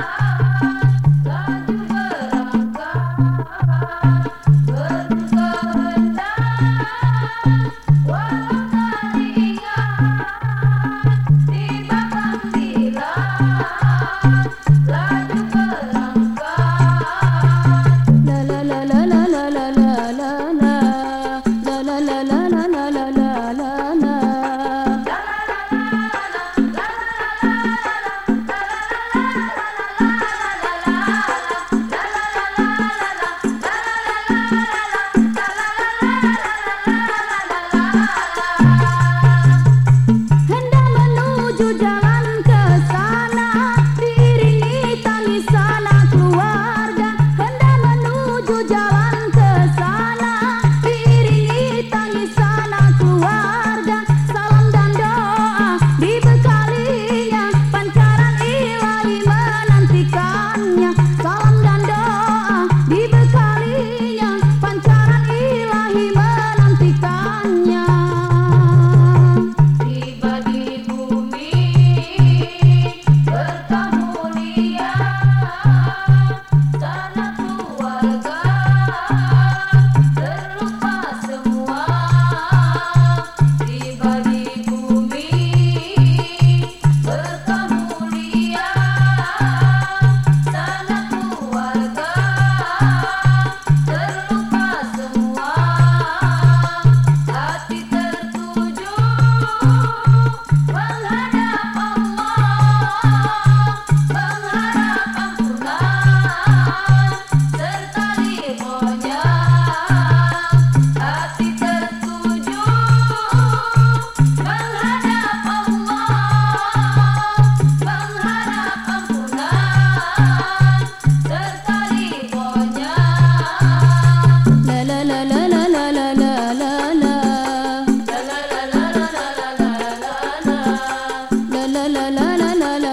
Thank you. la la la la.